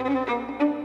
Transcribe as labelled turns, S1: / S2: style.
S1: Música